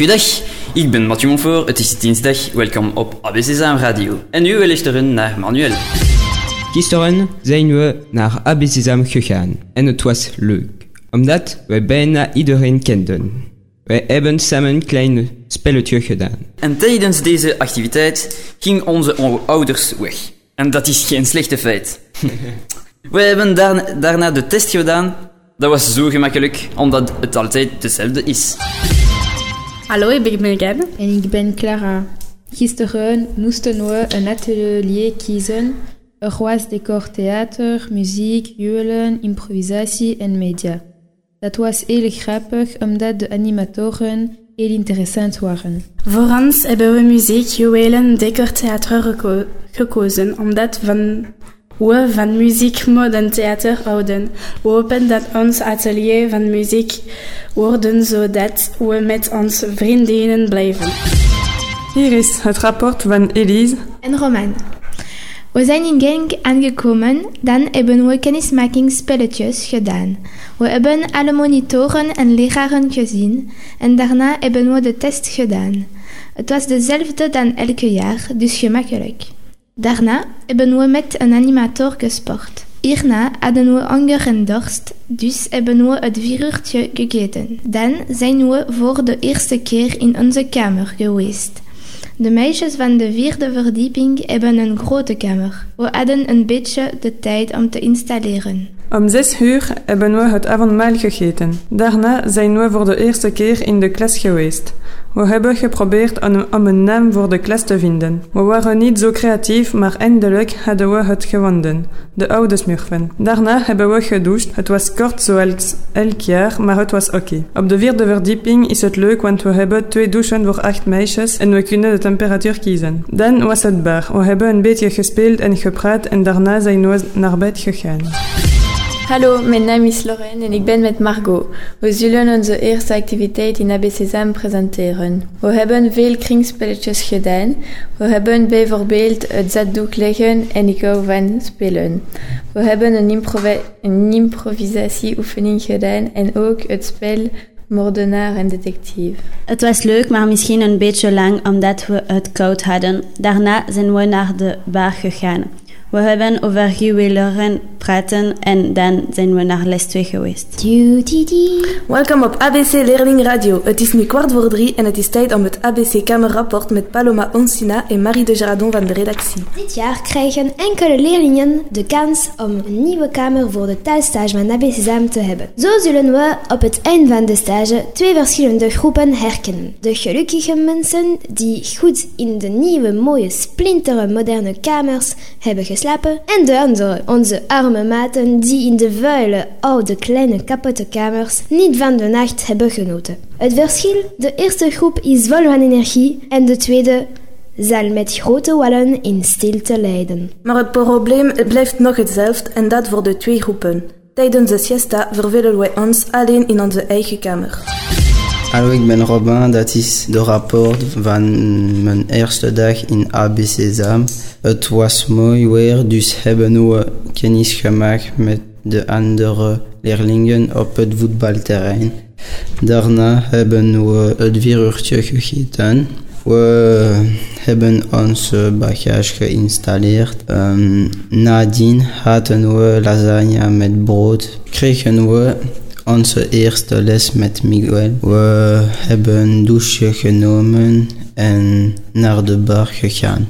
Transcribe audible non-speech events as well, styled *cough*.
Goedendag, ik ben Mathieu Monfort, het is dinsdag, welkom op ABC Zaam Radio. En nu luisteren naar Manuel. Gisteren zijn we naar ABC Sesam gegaan en het was leuk, omdat wij bijna iedereen kenden. Wij hebben samen een klein spelletje gedaan. En tijdens deze activiteit gingen onze ouders weg. En dat is geen slechte feit. *laughs* we hebben daar- daarna de test gedaan. Dat was zo gemakkelijk, omdat het altijd dezelfde is. Hallo, ik ben Megan. En ik ben Clara. Gisteren moesten we een atelier kiezen. Er was decor theater, muziek, juwelen, improvisatie en media. Dat was heel grappig omdat de animatoren heel interessant waren. Voor ons hebben we muziek, juwelen, decortheater geko- gekozen, omdat van, we van muziek, mode en theater houden. We hopen dat ons atelier van muziek worden zodat we met onze vriendinnen blijven. Hier is het rapport van Elise. En Roman. We zijn in Genk aangekomen, dan hebben we kennismakingsspelletjes gedaan. We hebben alle monitoren en leraren gezien en daarna hebben we de test gedaan. Het was dezelfde dan elke jaar, dus gemakkelijk. Daarna hebben we met een animator gesport. Hierna hadden we honger en dorst, dus hebben we het vieruurtje gegeten. Dan zijn we voor de eerste keer in onze kamer geweest. De meisjes van de vierde verdieping hebben een grote kamer. We hadden een beetje de tijd om te installeren. Om zes uur hebben we het avondmaal gegeten. Daarna zijn we voor de eerste keer in de klas geweest. We hebben geprobeerd om een naam voor de klas te vinden. We waren niet zo creatief, maar eindelijk hadden we het gevonden. De oude smurfen. Daarna hebben we gedoucht. Het was kort zoals elk jaar, maar het was oké. Op de vierde verdieping is het leuk, want we hebben twee douchen voor acht meisjes en we kunnen de temperatuur kiezen. Dan was het bar. We hebben een beetje gespeeld en gepraat en daarna zijn we naar bed gegaan. Hallo, mijn naam is Lorraine en ik ben met Margot. We zullen onze eerste activiteit in ABC Sesam presenteren. We hebben veel kringspelletjes gedaan. We hebben bijvoorbeeld het zakdoek leggen en ik hou van spelen. We hebben een, improva- een improvisatieoefening gedaan en ook het spel moordenaar en detectief. Het was leuk, maar misschien een beetje lang omdat we het koud hadden. Daarna zijn we naar de bar gegaan. We hebben over juwelen praten en dan zijn we naar les 2 geweest. Welkom op ABC Leerling Radio. Het is nu kwart voor drie en het is tijd om het ABC Kamerrapport met Paloma Onsina en Marie de Geradon van de redactie. Dit jaar krijgen enkele leerlingen de kans om een nieuwe kamer voor de thuisstage van ABC Sesam te hebben. Zo zullen we op het eind van de stage twee verschillende groepen herkennen. De gelukkige mensen die goed in de nieuwe, mooie, splintere, moderne kamers hebben geslapen en de andere, onze arme die in de vuile, oude, kleine, kapotte kamers niet van de nacht hebben genoten. Het verschil, de eerste groep is vol van energie en de tweede zal met grote wallen in stilte lijden. Maar het probleem blijft nog hetzelfde en dat voor de twee groepen. Tijdens de siesta vervelen wij ons alleen in onze eigen kamer. Hallo, ik ben Robin. Dat is de rapport van mijn eerste dag in ABC Sesam. Het was mooi weer, dus hebben we kennis gemaakt met de andere leerlingen op het voetbalterrein. Daarna hebben we het vieruurtje gegeten. We hebben onze bagage geïnstalleerd. Um, nadien hadden we lasagne met brood. Kregen we onze eerste les met Miguel. We hebben een douche genomen en naar de bar gegaan.